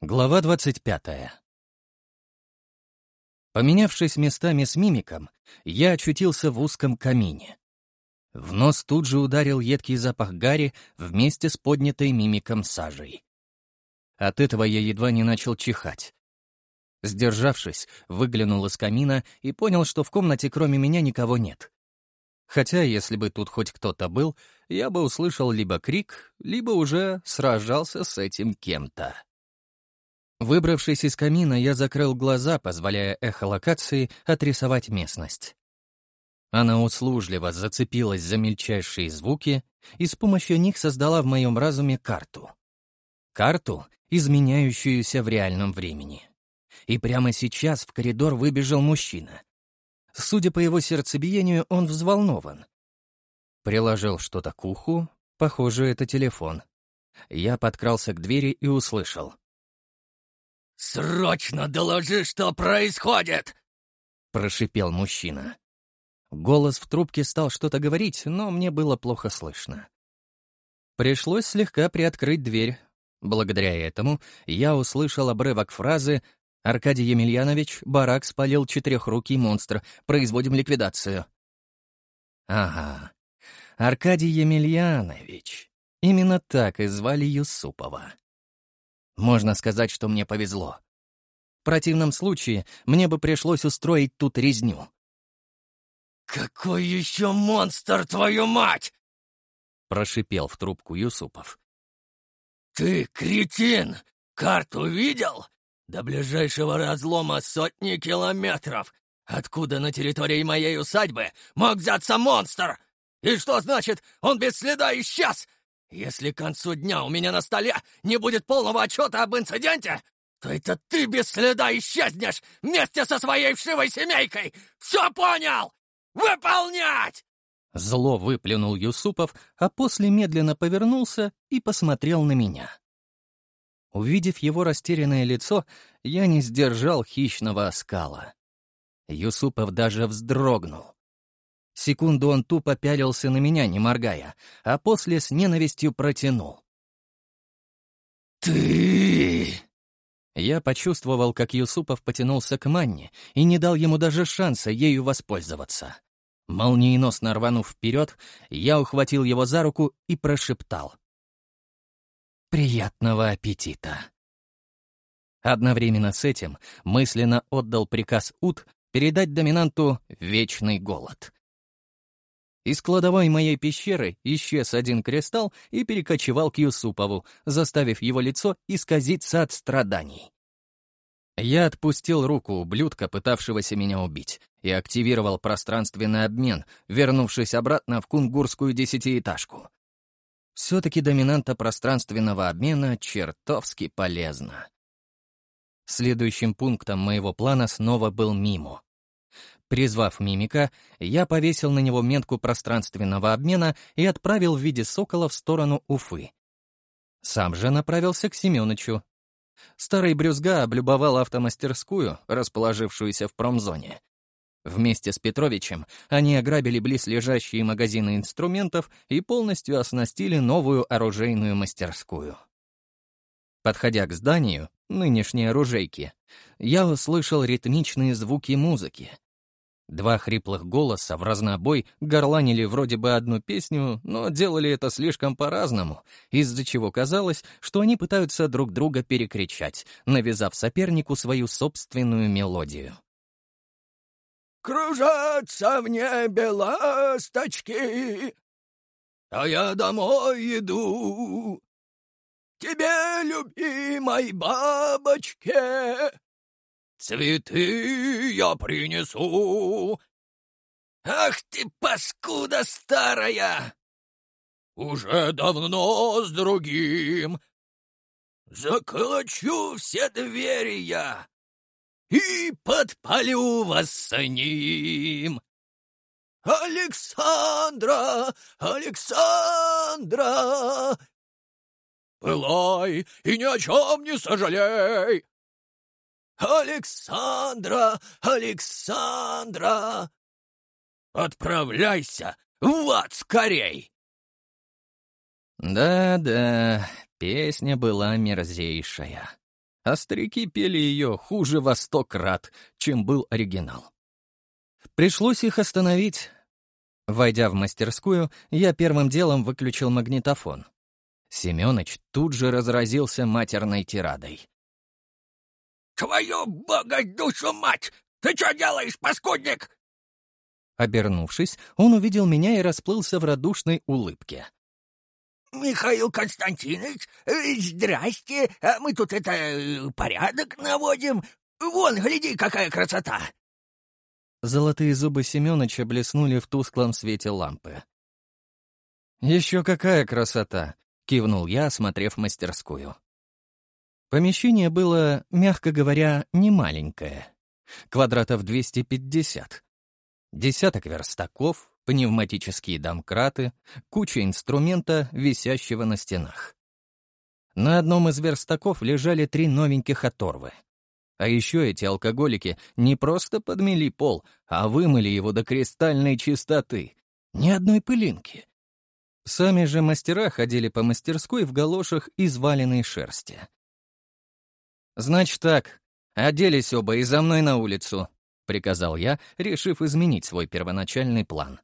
Глава 25. Поменявшись местами с мимиком, я очутился в узком камине. В нос тут же ударил едкий запах гари вместе с поднятой мимиком сажей. От этого я едва не начал чихать. Сдержавшись, выглянул из камина и понял, что в комнате кроме меня никого нет. Хотя, если бы тут хоть кто-то был, я бы услышал либо крик, либо уже сражался с этим кем-то. Выбравшись из камина, я закрыл глаза, позволяя эхолокации отрисовать местность. Она услужливо зацепилась за мельчайшие звуки и с помощью них создала в моем разуме карту. Карту, изменяющуюся в реальном времени. И прямо сейчас в коридор выбежал мужчина. Судя по его сердцебиению, он взволнован. Приложил что-то к уху, похоже, это телефон. Я подкрался к двери и услышал — «Срочно доложи, что происходит!» — прошипел мужчина. Голос в трубке стал что-то говорить, но мне было плохо слышно. Пришлось слегка приоткрыть дверь. Благодаря этому я услышал обрывок фразы «Аркадий Емельянович, барак спалил четырехрукий монстр. Производим ликвидацию». Ага. Аркадий Емельянович. Именно так и звали Юсупова. Можно сказать, что мне повезло. В противном случае мне бы пришлось устроить тут резню. «Какой еще монстр, твою мать!» — прошипел в трубку Юсупов. «Ты кретин! Карту видел? До ближайшего разлома сотни километров! Откуда на территории моей усадьбы мог взяться монстр? И что значит, он без следа исчез? Если к концу дня у меня на столе не будет полного отчета об инциденте, то это ты без следа исчезнешь вместе со своей вшивой семейкой! Все понял! Выполнять!» Зло выплюнул Юсупов, а после медленно повернулся и посмотрел на меня. Увидев его растерянное лицо, я не сдержал хищного оскала. Юсупов даже вздрогнул. Секунду он тупо пялился на меня, не моргая, а после с ненавистью протянул. «Ты...» Я почувствовал, как Юсупов потянулся к Манне и не дал ему даже шанса ею воспользоваться. Молниеносно рванув вперед, я ухватил его за руку и прошептал. «Приятного аппетита!» Одновременно с этим мысленно отдал приказ Ут передать доминанту «Вечный голод», из кладовой моей пещеры исчез один кристалл и перекочевал к Юсупову, заставив его лицо исказиться от страданий. Я отпустил руку ублюдка, пытавшегося меня убить, и активировал пространственный обмен, вернувшись обратно в кунгурскую десятиэтажку. Все-таки доминанта пространственного обмена чертовски полезна. Следующим пунктом моего плана снова был Мимо. Призвав мимика, я повесил на него метку пространственного обмена и отправил в виде сокола в сторону Уфы. Сам же направился к Семёнычу. Старый брюзга облюбовал автомастерскую, расположившуюся в промзоне. Вместе с Петровичем они ограбили близлежащие магазины инструментов и полностью оснастили новую оружейную мастерскую. Подходя к зданию, нынешней оружейки, я услышал ритмичные звуки музыки, Два хриплых голоса в разнобой горланили вроде бы одну песню, но делали это слишком по-разному, из-за чего казалось, что они пытаются друг друга перекричать, навязав сопернику свою собственную мелодию. «Кружатся в небе ласточки, а я домой иду. Тебе, любимой бабочке, цветы я принесу. Ах ты, паскуда старая! Уже давно с другим. Заколочу все двери я и подпалю вас с ним. Александра, Александра, пылай и ни о чем не сожалей. «Александра! Александра!» «Отправляйся! Вот скорей!» Да-да, песня была мерзейшая. А старики пели ее хуже во сто крат, чем был оригинал. Пришлось их остановить. Войдя в мастерскую, я первым делом выключил магнитофон. Семёныч тут же разразился матерной тирадой. «Твою богодушу мать! Ты что делаешь, паскудник?» Обернувшись, он увидел меня и расплылся в радушной улыбке. «Михаил Константинович, э, здрасте, а мы тут это э, порядок наводим. Вон, гляди, какая красота!» Золотые зубы Семёныча блеснули в тусклом свете лампы. «Еще какая красота!» — кивнул я, осмотрев мастерскую. Помещение было, мягко говоря, немаленькое. Квадратов 250. Десяток верстаков, пневматические домкраты, куча инструмента, висящего на стенах. На одном из верстаков лежали три новеньких оторвы. А еще эти алкоголики не просто подмели пол, а вымыли его до кристальной чистоты. Ни одной пылинки. Сами же мастера ходили по мастерской в галошах из валенной шерсти. «Значит так, оделись оба и за мной на улицу», — приказал я, решив изменить свой первоначальный план.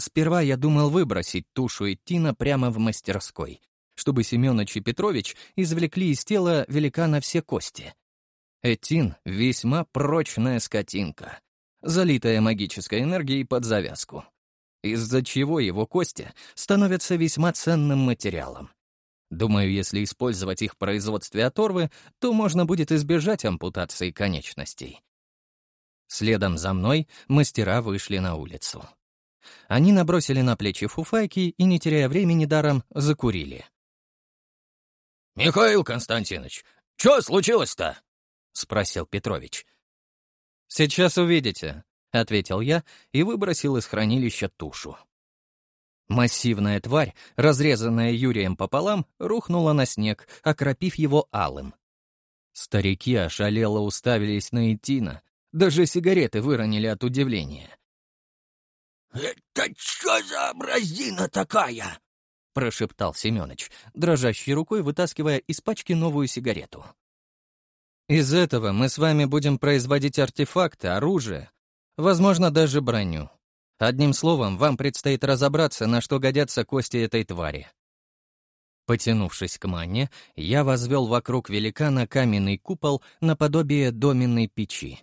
Сперва я думал выбросить тушу Эттина прямо в мастерской, чтобы Семёныч и Петрович извлекли из тела великана все кости. Этин — весьма прочная скотинка, залитая магической энергией под завязку, из-за чего его кости становятся весьма ценным материалом. Думаю, если использовать их в производстве оторвы, то можно будет избежать ампутации конечностей. Следом за мной мастера вышли на улицу. Они набросили на плечи фуфайки и, не теряя времени даром, закурили. «Михаил Константинович, что случилось-то?» — спросил Петрович. «Сейчас увидите», — ответил я и выбросил из хранилища тушу. Массивная тварь, разрезанная Юрием пополам, рухнула на снег, окропив его алым. Старики ошалело уставились на итина, даже сигареты выронили от удивления. «Это что за образина такая?» — прошептал Семёныч, дрожащей рукой вытаскивая из пачки новую сигарету. «Из этого мы с вами будем производить артефакты, оружие, возможно, даже броню», Одним словом, вам предстоит разобраться, на что годятся кости этой твари. Потянувшись к манне, я возвел вокруг великана каменный купол наподобие доменной печи.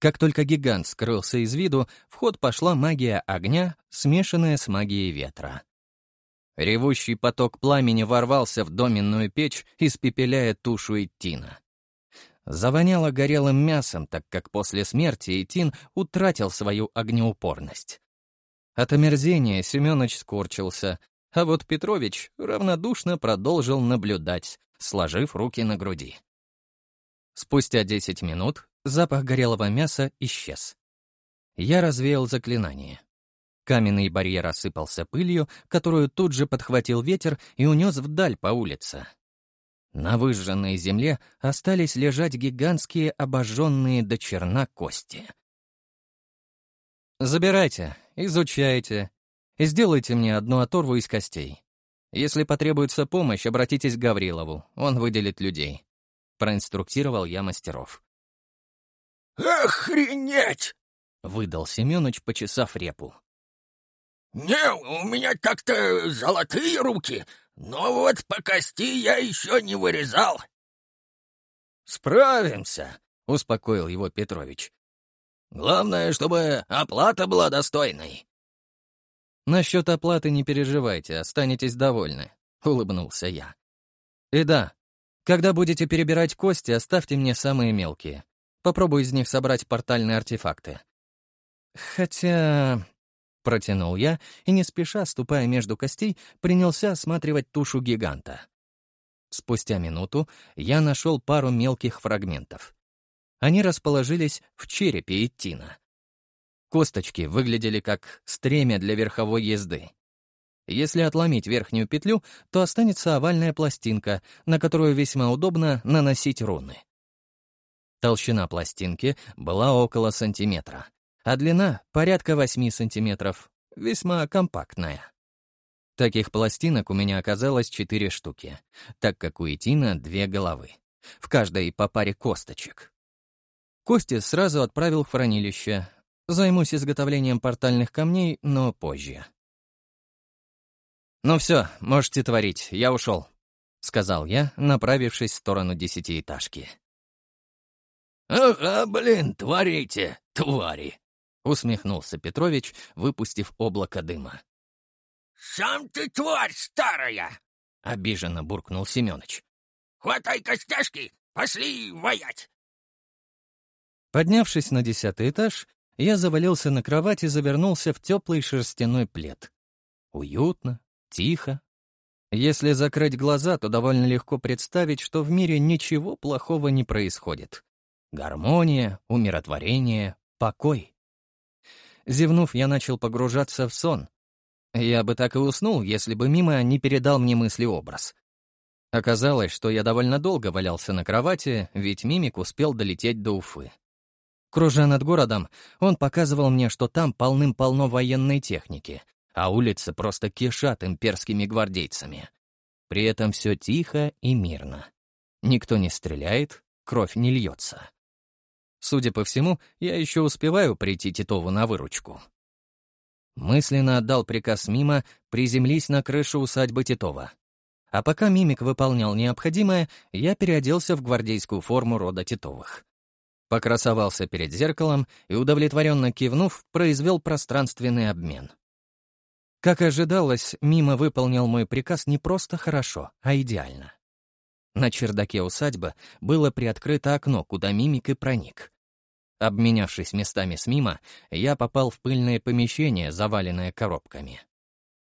Как только гигант скрылся из виду, в ход пошла магия огня, смешанная с магией ветра. Ревущий поток пламени ворвался в доменную печь, испепеляя тушу Тина. Завоняло горелым мясом, так как после смерти Этин утратил свою огнеупорность. От омерзения Семёныч скорчился, а вот Петрович равнодушно продолжил наблюдать, сложив руки на груди. Спустя 10 минут запах горелого мяса исчез. Я развеял заклинание. Каменный барьер осыпался пылью, которую тут же подхватил ветер и унес вдаль по улице. На выжженной земле остались лежать гигантские обожженные до черна кости. «Забирайте, изучайте и сделайте мне одну оторву из костей. Если потребуется помощь, обратитесь к Гаврилову, он выделит людей», — проинструктировал я мастеров. «Охренеть!» — выдал Семёныч, почесав репу. «Не, у меня как-то золотые руки, но вот по кости я еще не вырезал. «Справимся», — успокоил его Петрович. «Главное, чтобы оплата была достойной». «Насчет оплаты не переживайте, останетесь довольны», — улыбнулся я. «И да, когда будете перебирать кости, оставьте мне самые мелкие. Попробую из них собрать портальные артефакты. Хотя Протянул я и, не спеша, ступая между костей, принялся осматривать тушу гиганта. Спустя минуту я нашел пару мелких фрагментов. Они расположились в черепе Тина. Косточки выглядели как стремя для верховой езды. Если отломить верхнюю петлю, то останется овальная пластинка, на которую весьма удобно наносить руны. Толщина пластинки была около сантиметра — а длина — порядка 8 сантиметров, весьма компактная. Таких пластинок у меня оказалось 4 штуки, так как у Этина две головы, в каждой по паре косточек. Кости сразу отправил в хранилище. Займусь изготовлением портальных камней, но позже. «Ну все, можете творить, я ушел», — сказал я, направившись в сторону десятиэтажки. «Ага, блин, творите, твари!» — усмехнулся Петрович, выпустив облако дыма. «Сам ты тварь старая!» — обиженно буркнул Семёныч. «Хватай костяшки, пошли воять!» Поднявшись на десятый этаж, я завалился на кровать и завернулся в теплый шерстяной плед. Уютно, тихо. Если закрыть глаза, то довольно легко представить, что в мире ничего плохого не происходит. Гармония, умиротворение, покой. Зевнув, я начал погружаться в сон. Я бы так и уснул, если бы мимо не передал мне мысли образ. Оказалось, что я довольно долго валялся на кровати, ведь мимик успел долететь до Уфы. Кружа над городом, он показывал мне, что там полным-полно военной техники, а улицы просто кишат имперскими гвардейцами. При этом все тихо и мирно. Никто не стреляет, кровь не льется. Судя по всему, я еще успеваю прийти Титову на выручку. Мысленно отдал приказ Мима приземлись на крышу усадьбы Титова. А пока Мимик выполнял необходимое, я переоделся в гвардейскую форму рода Титовых. Покрасовался перед зеркалом и, удовлетворенно кивнув, произвел пространственный обмен. Как и ожидалось, Мима выполнил мой приказ не просто хорошо, а идеально. На чердаке усадьбы было приоткрыто окно, куда мимик и проник. Обменявшись местами с мимо, я попал в пыльное помещение, заваленное коробками.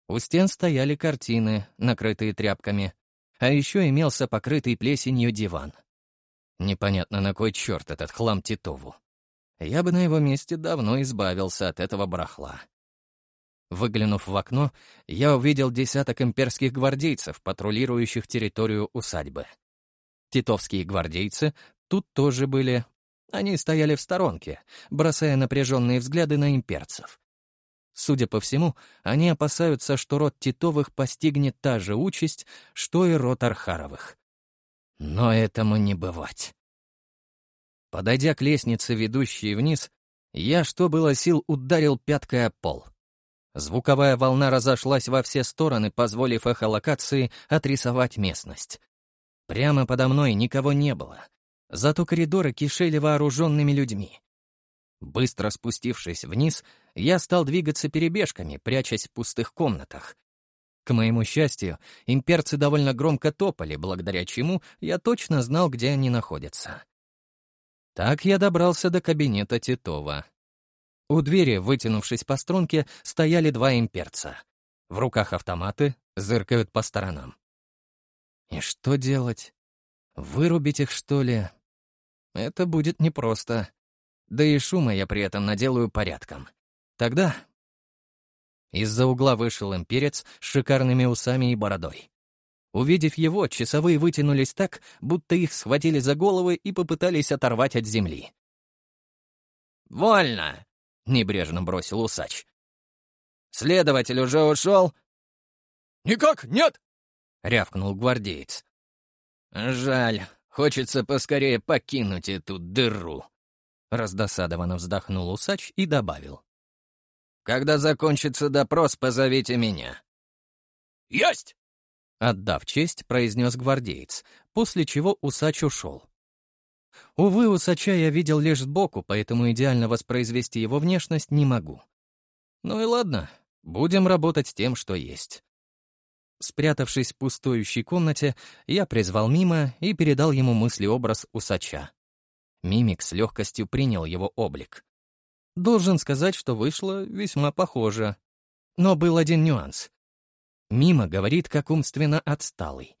У стен стояли картины, накрытые тряпками, а еще имелся покрытый плесенью диван. Непонятно, на кой черт этот хлам Титову. Я бы на его месте давно избавился от этого брахла. Выглянув в окно, я увидел десяток имперских гвардейцев, патрулирующих территорию усадьбы. Титовские гвардейцы тут тоже были. Они стояли в сторонке, бросая напряженные взгляды на имперцев. Судя по всему, они опасаются, что род Титовых постигнет та же участь, что и род Архаровых. Но этому не бывать. Подойдя к лестнице, ведущей вниз, я, что было сил, ударил пяткой о пол — Звуковая волна разошлась во все стороны, позволив эхолокации отрисовать местность. Прямо подо мной никого не было. Зато коридоры кишели вооруженными людьми. Быстро спустившись вниз, я стал двигаться перебежками, прячась в пустых комнатах. К моему счастью, имперцы довольно громко топали, благодаря чему я точно знал, где они находятся. Так я добрался до кабинета Титова. У двери, вытянувшись по струнке, стояли два имперца. В руках автоматы зыркают по сторонам. И что делать? Вырубить их, что ли? Это будет непросто. Да и шума я при этом наделаю порядком. Тогда... Из-за угла вышел имперец с шикарными усами и бородой. Увидев его, часовые вытянулись так, будто их схватили за головы и попытались оторвать от земли. «Вольно! — небрежно бросил усач. «Следователь уже ушел?» «Никак нет!» — рявкнул гвардеец. «Жаль, хочется поскорее покинуть эту дыру», — раздосадованно вздохнул усач и добавил. «Когда закончится допрос, позовите меня». «Есть!» — отдав честь, произнес гвардеец, после чего усач ушел. Увы, усача я видел лишь сбоку, поэтому идеально воспроизвести его внешность не могу. Ну и ладно, будем работать тем, что есть. Спрятавшись в пустующей комнате, я призвал Мима и передал ему мыслеобраз усача. Мимик с легкостью принял его облик. Должен сказать, что вышло весьма похоже. Но был один нюанс. Мима говорит, как умственно отсталый.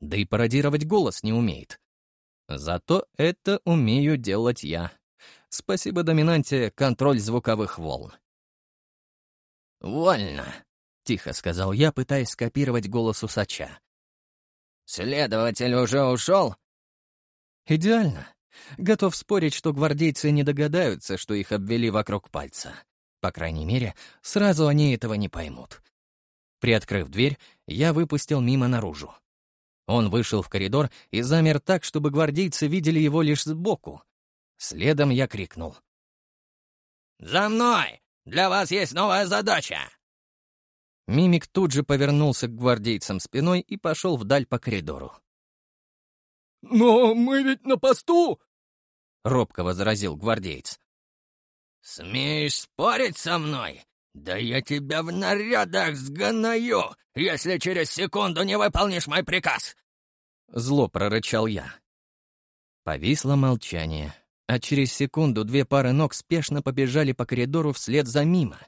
Да и пародировать голос не умеет. Зато это умею делать я. Спасибо доминанте контроль звуковых волн. «Вольно», — тихо сказал я, пытаясь скопировать голос усача. «Следователь уже ушел?» «Идеально. Готов спорить, что гвардейцы не догадаются, что их обвели вокруг пальца. По крайней мере, сразу они этого не поймут». Приоткрыв дверь, я выпустил мимо наружу. Он вышел в коридор и замер так, чтобы гвардейцы видели его лишь сбоку. Следом я крикнул. «За мной! Для вас есть новая задача!» Мимик тут же повернулся к гвардейцам спиной и пошел вдаль по коридору. «Но мы ведь на посту!» — робко возразил гвардеец. «Смеешь спорить со мной? «Да я тебя в нарядах сгонаю, если через секунду не выполнишь мой приказ!» Зло прорычал я. Повисло молчание, а через секунду две пары ног спешно побежали по коридору вслед за мимо.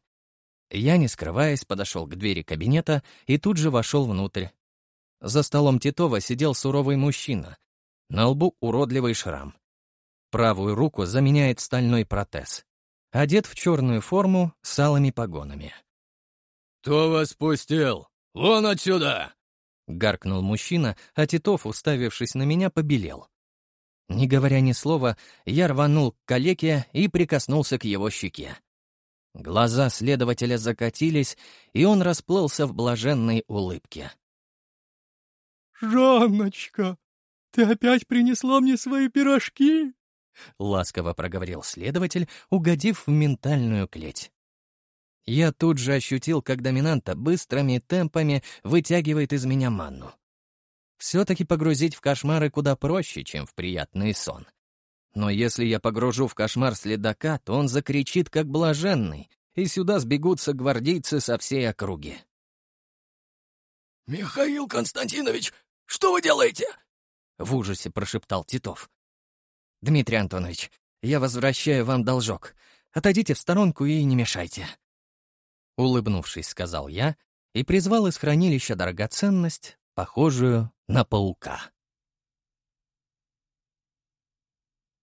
Я, не скрываясь, подошел к двери кабинета и тут же вошел внутрь. За столом Титова сидел суровый мужчина. На лбу уродливый шрам. Правую руку заменяет стальной протез одет в черную форму с алыми погонами. «Кто вас пустил? Вон отсюда!» — гаркнул мужчина, а Титов, уставившись на меня, побелел. Не говоря ни слова, я рванул к калеке и прикоснулся к его щеке. Глаза следователя закатились, и он расплылся в блаженной улыбке. «Жанночка, ты опять принесла мне свои пирожки?» — ласково проговорил следователь, угодив в ментальную клеть. Я тут же ощутил, как доминанта быстрыми темпами вытягивает из меня манну. Все-таки погрузить в кошмары куда проще, чем в приятный сон. Но если я погружу в кошмар следака, то он закричит, как блаженный, и сюда сбегутся гвардейцы со всей округи. «Михаил Константинович, что вы делаете?» — в ужасе прошептал Титов. «Дмитрий Антонович, я возвращаю вам должок. Отойдите в сторонку и не мешайте». Улыбнувшись, сказал я и призвал из хранилища драгоценность, похожую на паука.